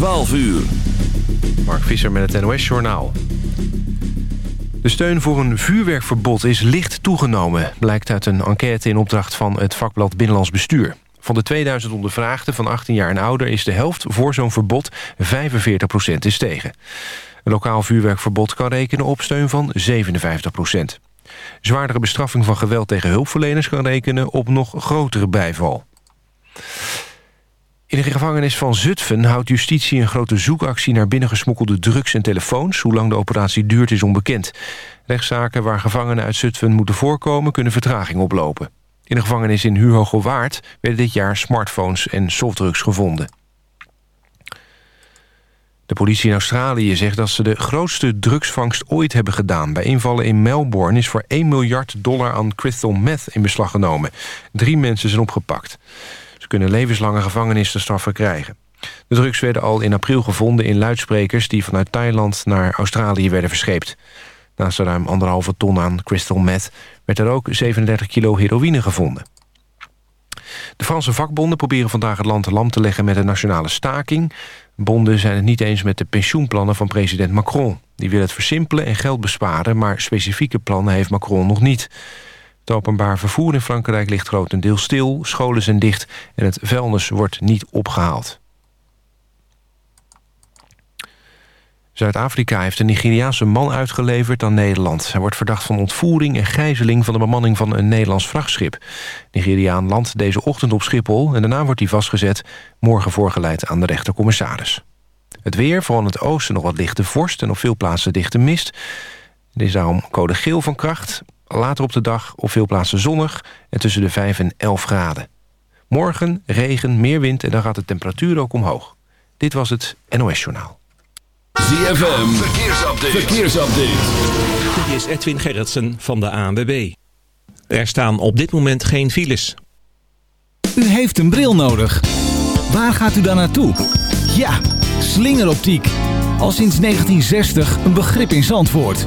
12 uur. Mark Visser met het NOS Journaal. De steun voor een vuurwerkverbod is licht toegenomen... blijkt uit een enquête in opdracht van het vakblad Binnenlands Bestuur. Van de 2000 ondervraagden van 18 jaar en ouder... is de helft voor zo'n verbod, 45% is tegen. Een lokaal vuurwerkverbod kan rekenen op steun van 57% Zwaardere bestraffing van geweld tegen hulpverleners... kan rekenen op nog grotere bijval. In de gevangenis van Zutphen houdt justitie een grote zoekactie... naar binnengesmokkelde drugs en telefoons. Hoe lang de operatie duurt is onbekend. Rechtszaken waar gevangenen uit Zutphen moeten voorkomen... kunnen vertraging oplopen. In de gevangenis in Hugo-Waard werden dit jaar smartphones en softdrugs gevonden. De politie in Australië zegt dat ze de grootste drugsvangst ooit hebben gedaan. Bij invallen in Melbourne is voor 1 miljard dollar aan crystal meth in beslag genomen. Drie mensen zijn opgepakt. Kunnen levenslange gevangenisstraffen krijgen. De drugs werden al in april gevonden in luidsprekers... die vanuit Thailand naar Australië werden verscheept. Naast de ruim anderhalve ton aan crystal meth... werd er ook 37 kilo heroïne gevonden. De Franse vakbonden proberen vandaag het land te lam te leggen... met een nationale staking. Bonden zijn het niet eens met de pensioenplannen van president Macron. Die wil het versimpelen en geld besparen... maar specifieke plannen heeft Macron nog niet. Het openbaar vervoer in Frankrijk ligt grotendeels stil... scholen zijn dicht en het vuilnis wordt niet opgehaald. Zuid-Afrika heeft een Nigeriaanse man uitgeleverd aan Nederland. Hij wordt verdacht van ontvoering en gijzeling van de bemanning van een Nederlands vrachtschip. Nigeriaan landt deze ochtend op Schiphol en daarna wordt hij vastgezet. Morgen voorgeleid aan de rechtercommissaris. Het weer, vooral in het oosten nog wat lichte vorst en op veel plaatsen dichte mist. Er is daarom code geel van kracht. Later op de dag op veel plaatsen zonnig en tussen de 5 en 11 graden. Morgen regen, meer wind en dan gaat de temperatuur ook omhoog. Dit was het NOS Journaal. ZFM, verkeersupdate. verkeersupdate. Dit is Edwin Gerritsen van de ANWB. Er staan op dit moment geen files. U heeft een bril nodig. Waar gaat u dan naartoe? Ja, slingeroptiek. Al sinds 1960 een begrip in Zandvoort.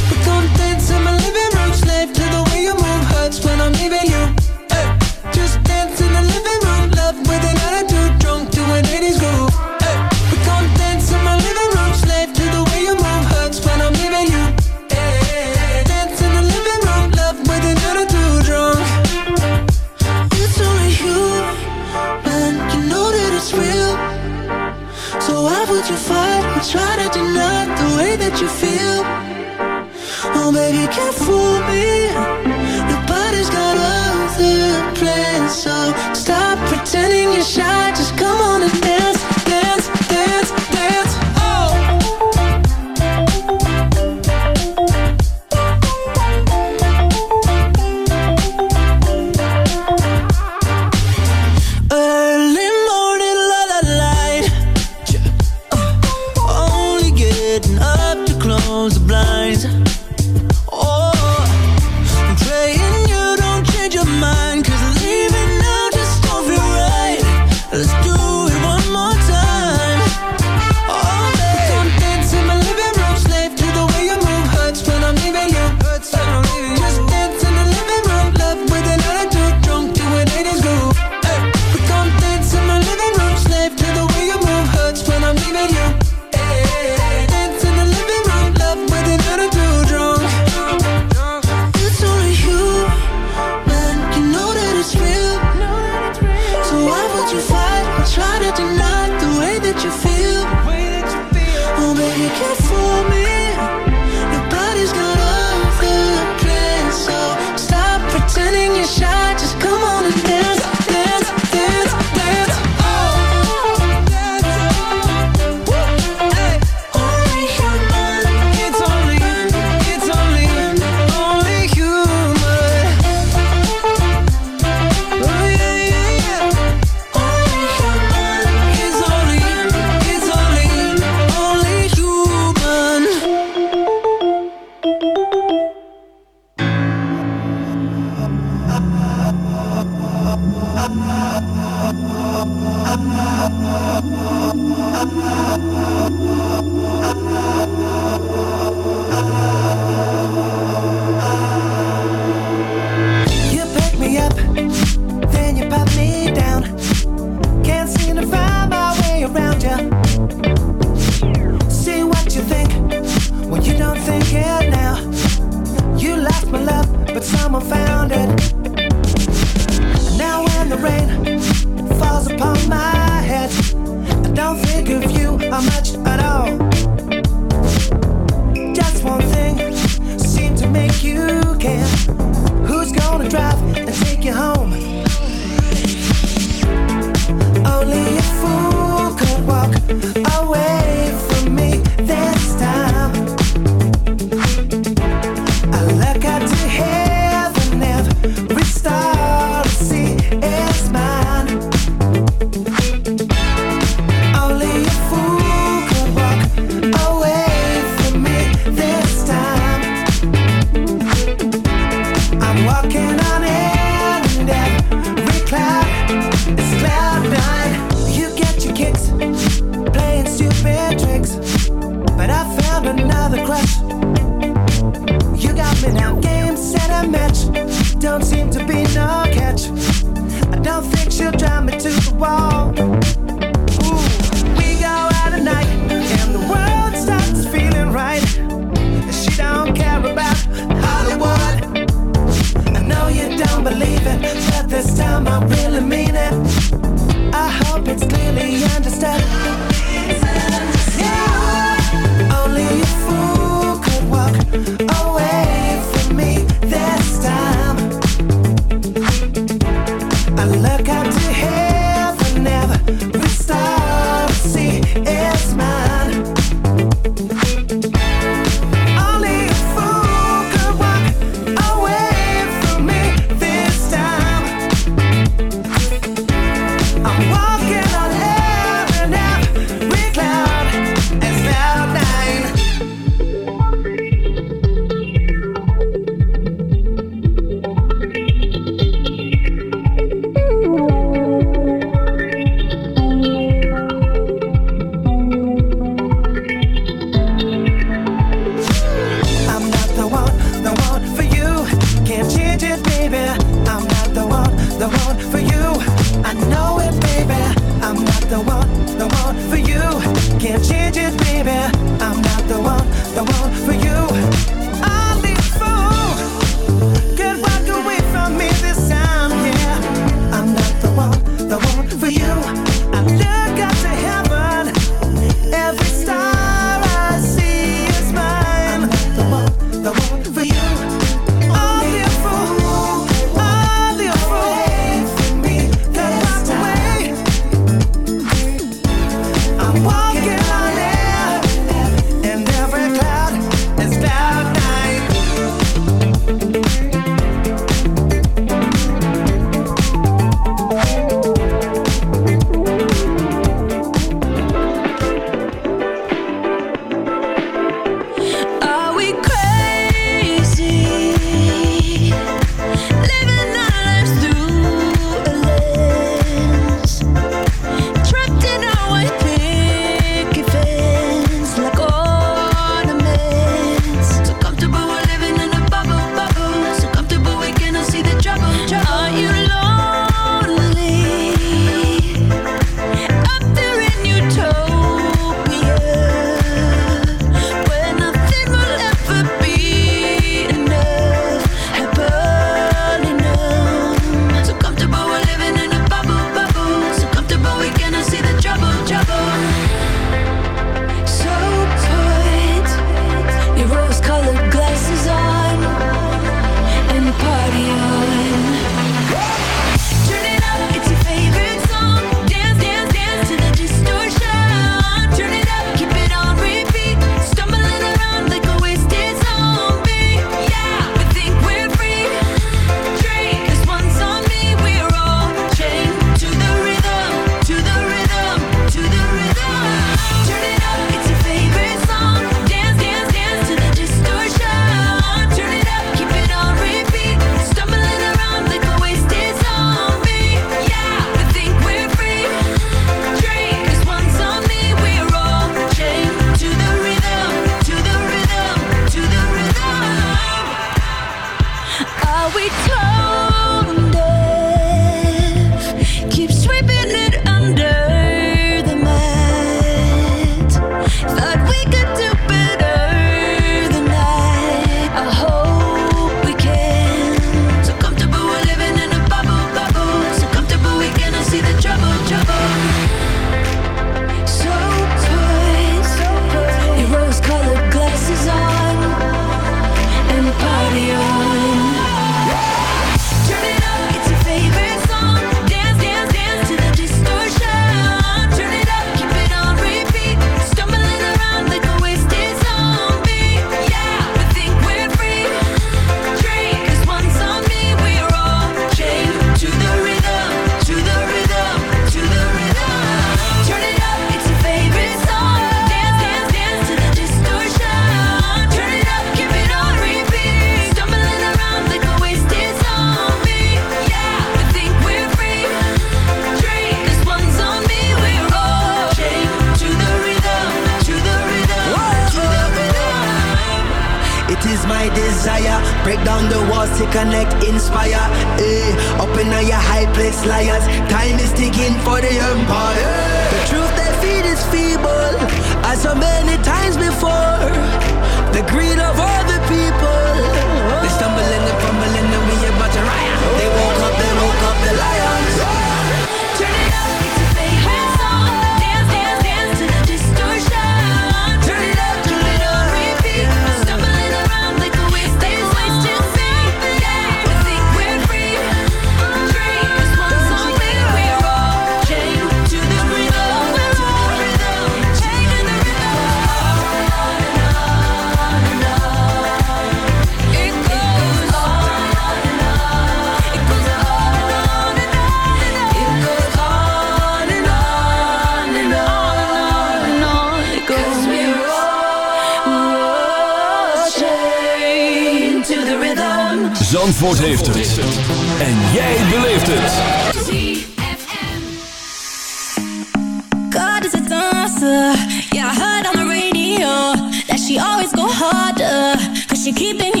she keeping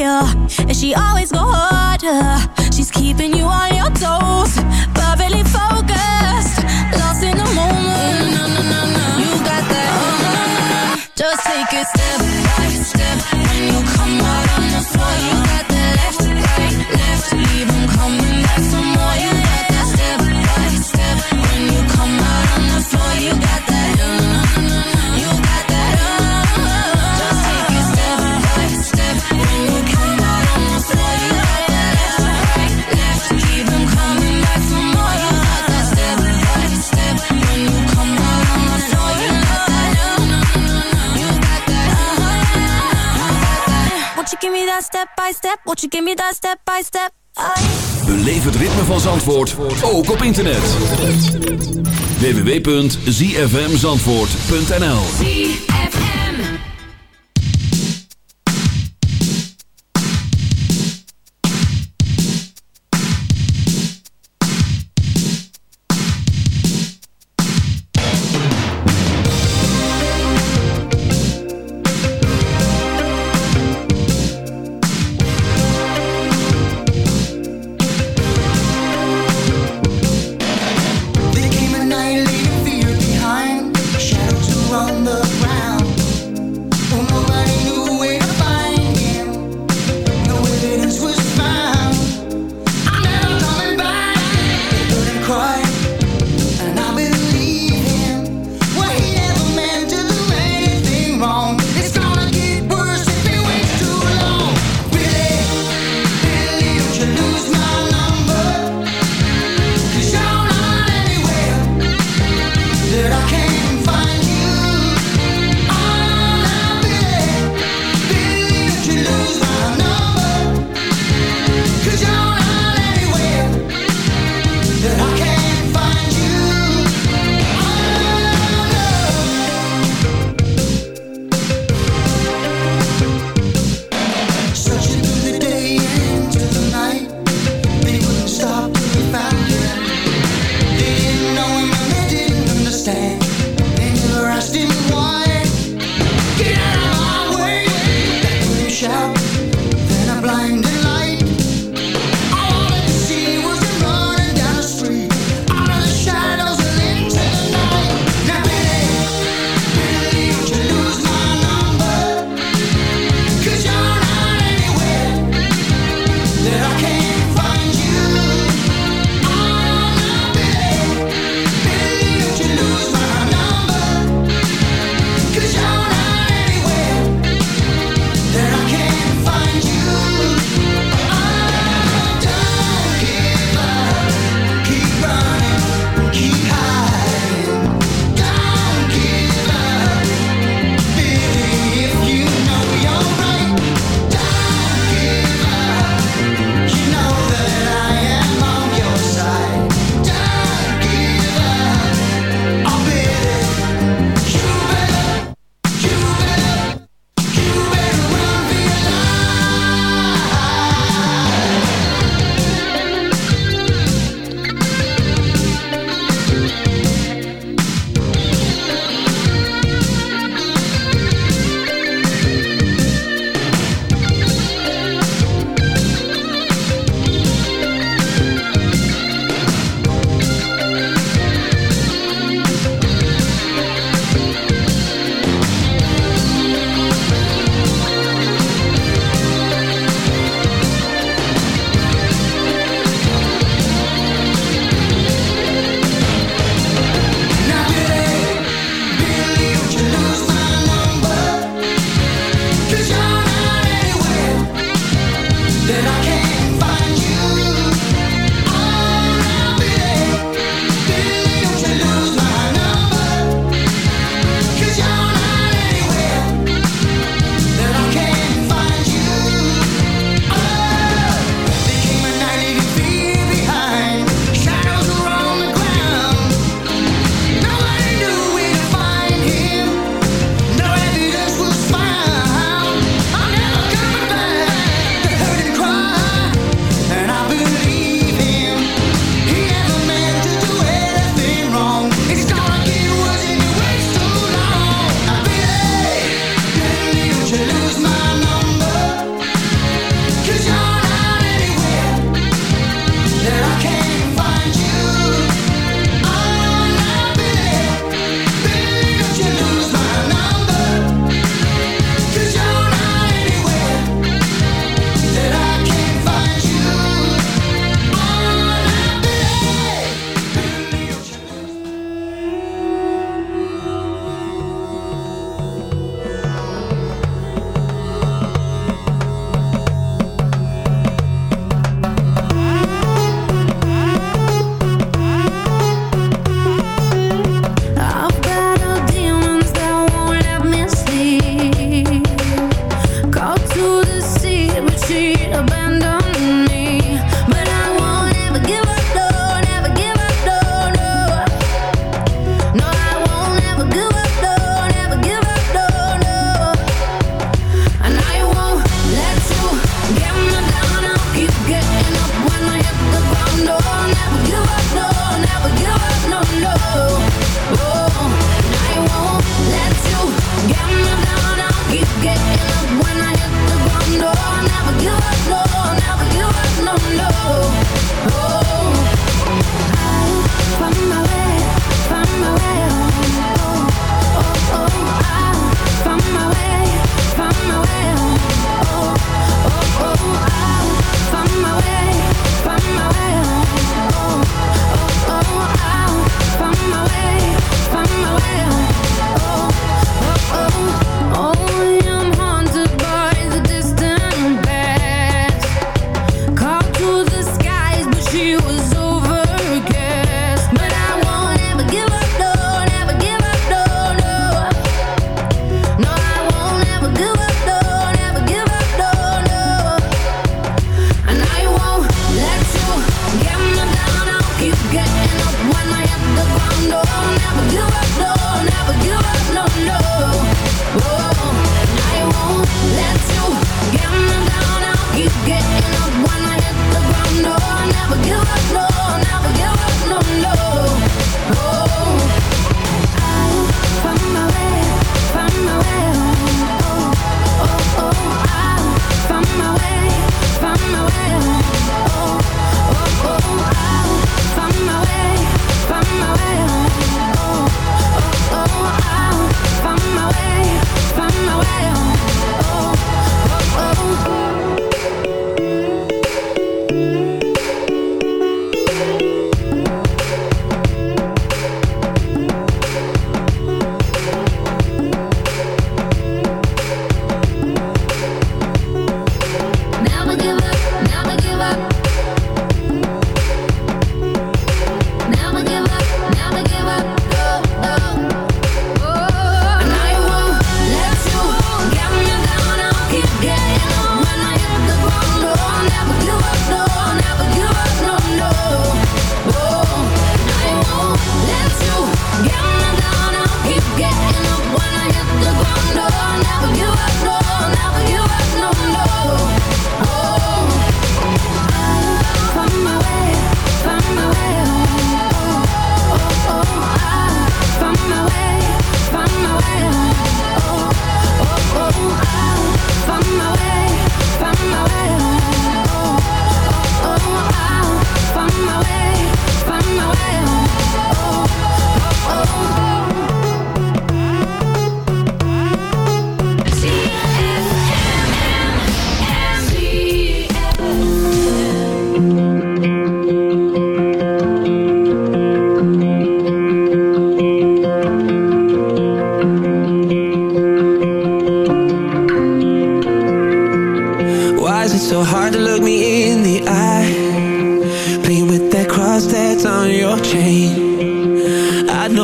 feel, and she always go harder. She's keeping you on your toes, perfectly focused, lost in the moment. You got that. Uh-huh. Just take a step. step by step. Won't you give me step by step? I... Beleef het ritme van Zandvoort, ook op internet. www.zfmzandvoort.nl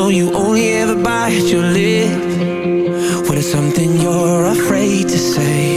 know you only ever bite your lip. When it's something you're afraid to say?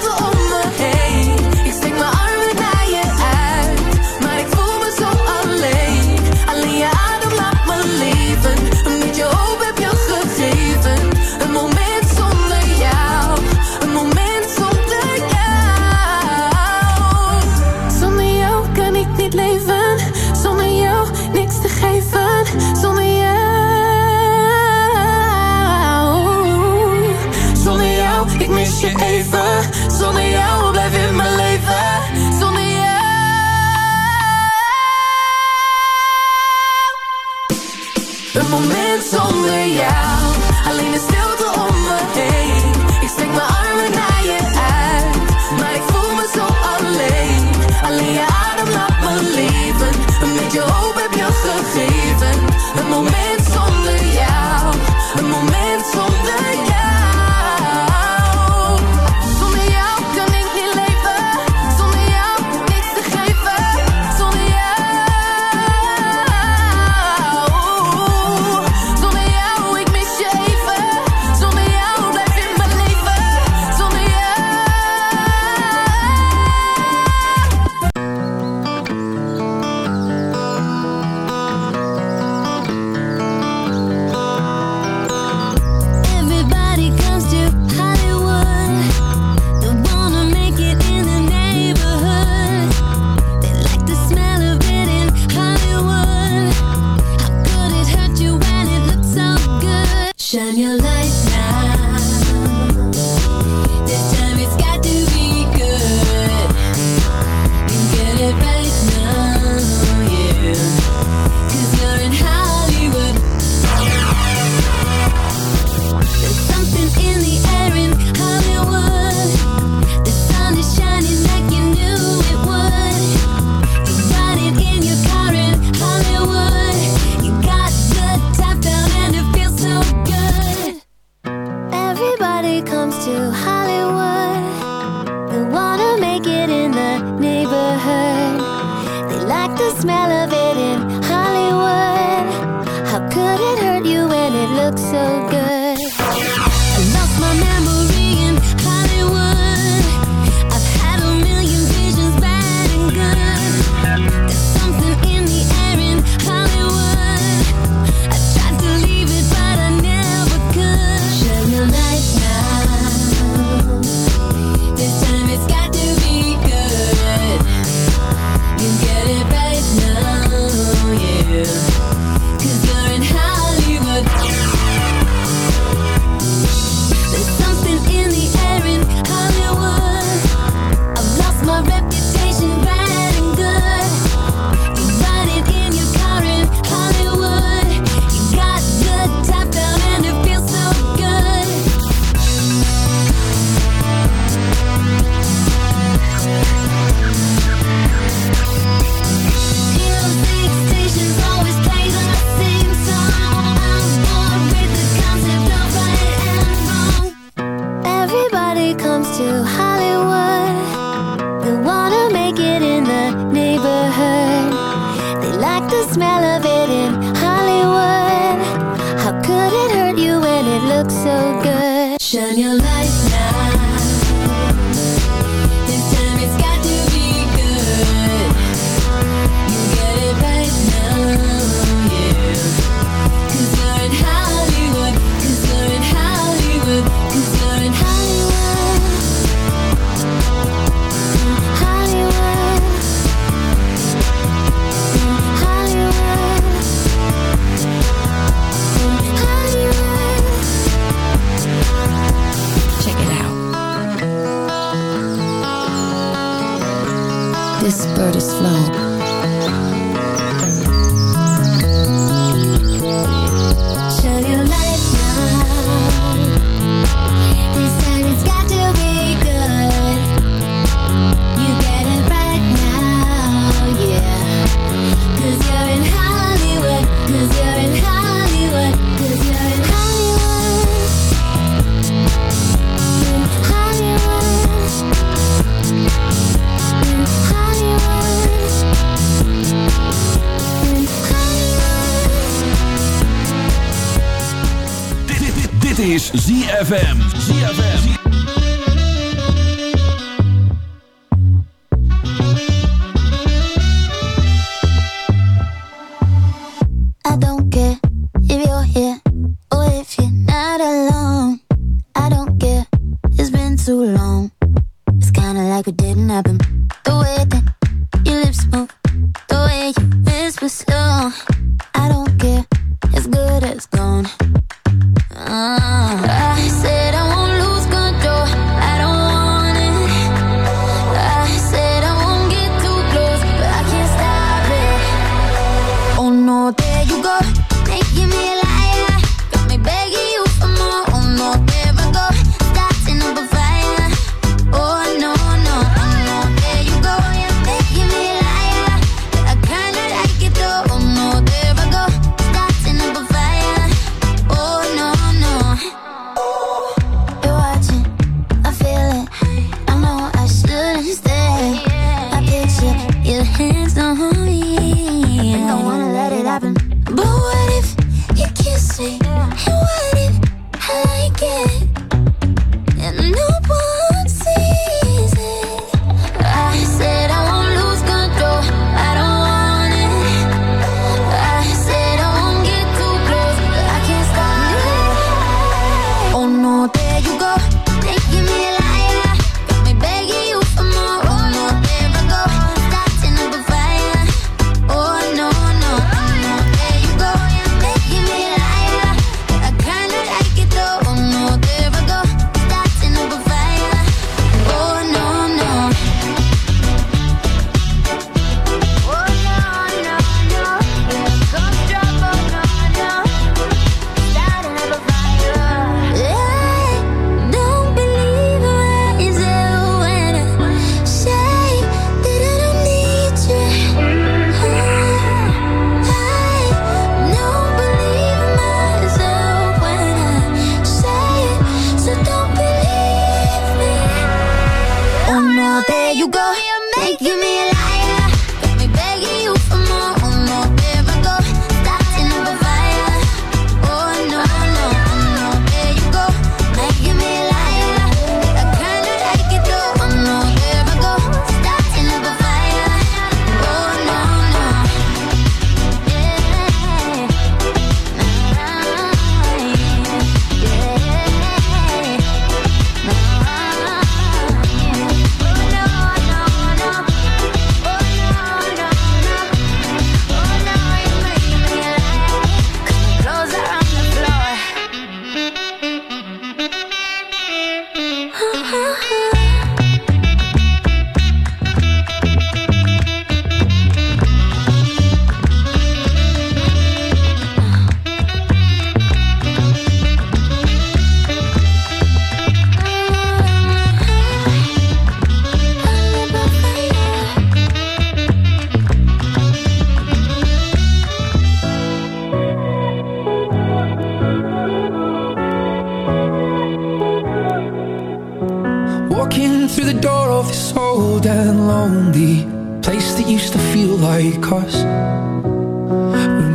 Zonder jou. Is ZFM. ZFM.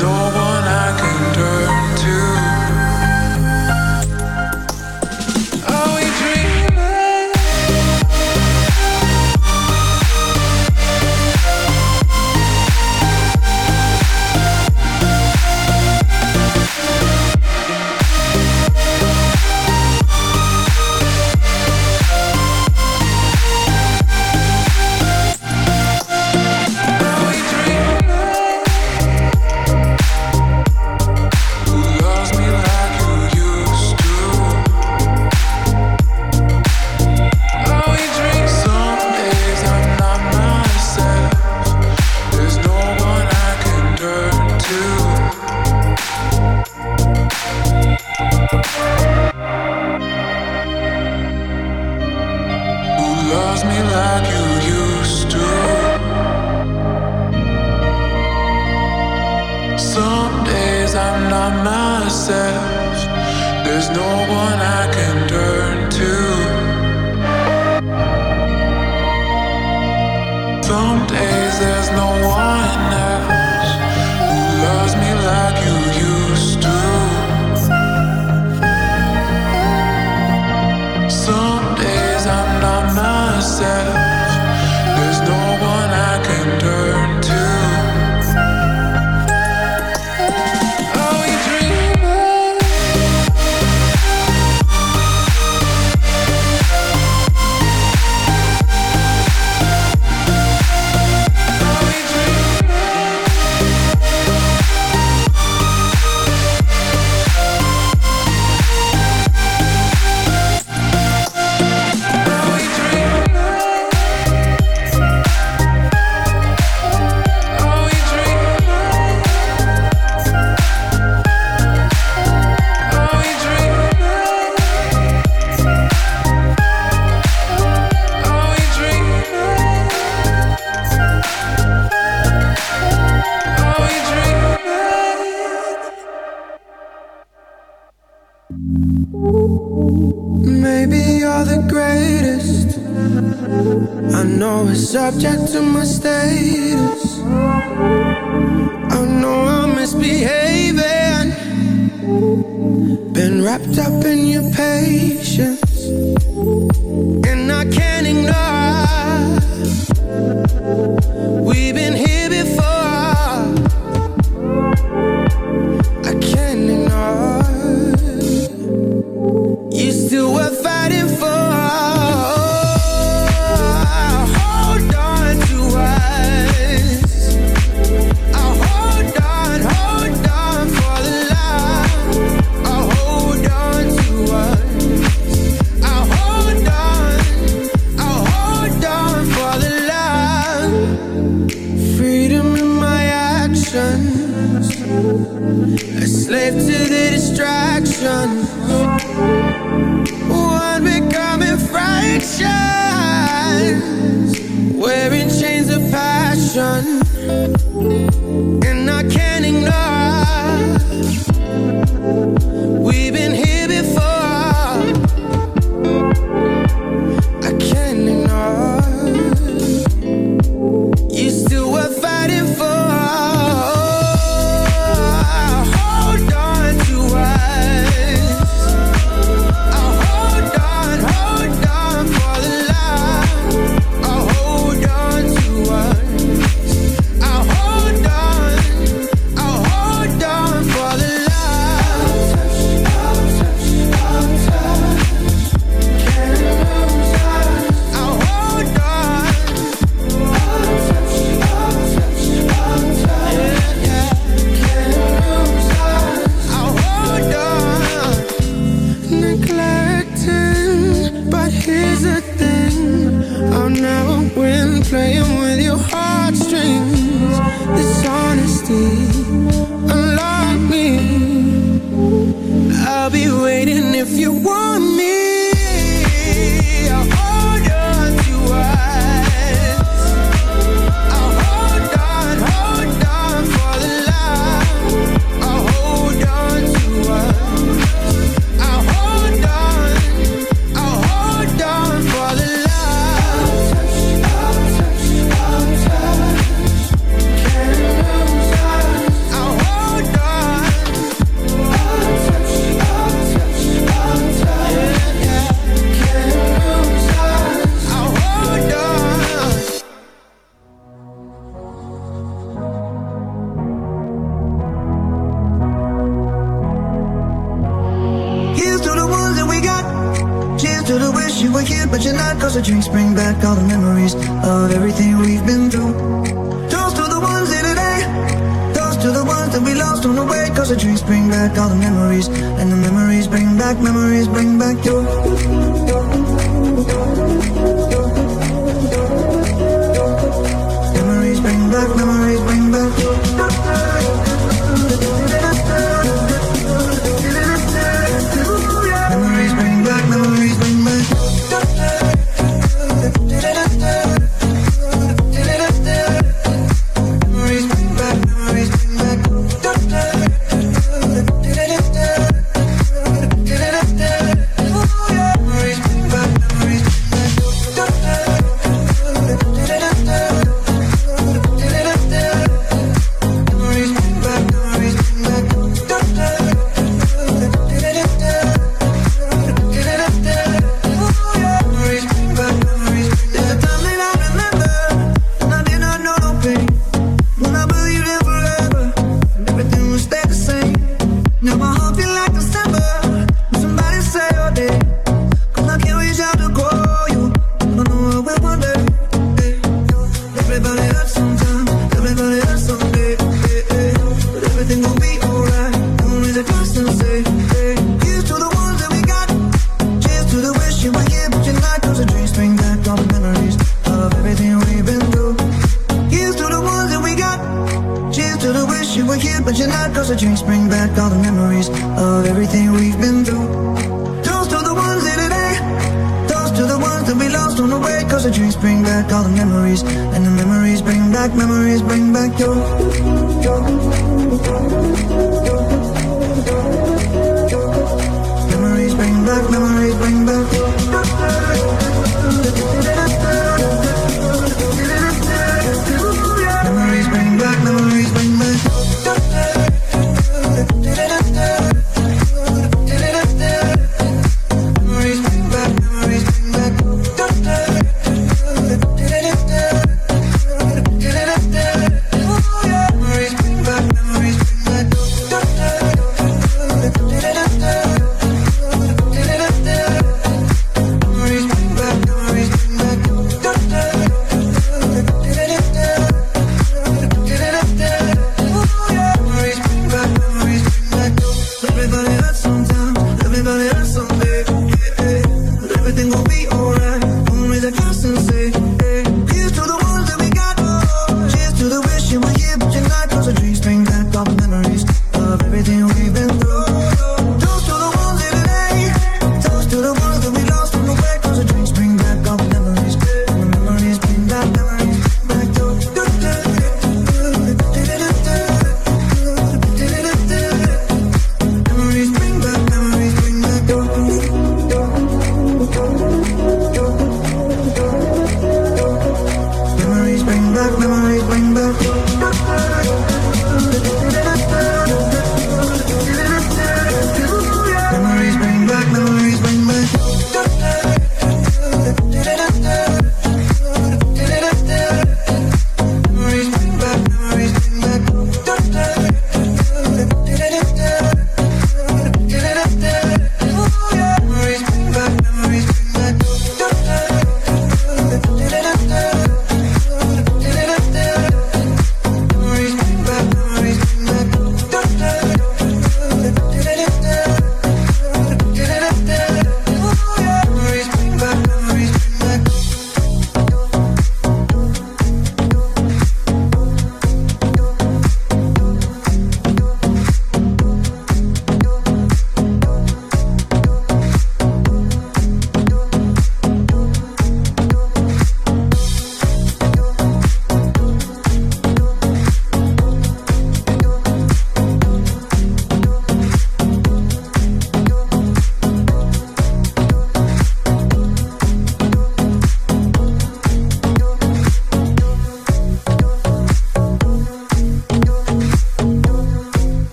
no one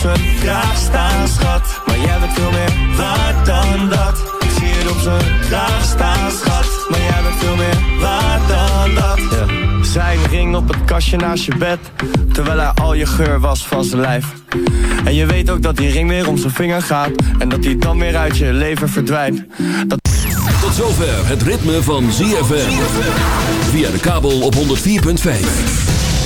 zijn kraag staan, schat. Maar jij bent veel meer waard dan dat. Ik zie het op zijn kraag staan, schat. Maar jij bent veel meer waard dan dat. Zijn ring op het kastje naast je bed Terwijl hij al je geur was van zijn lijf. En je weet ook dat die ring weer om zijn vinger gaat En dat die dan weer uit je leven verdwijnt. Dat... Tot zover het ritme van ZFM. Via de kabel op 104.5.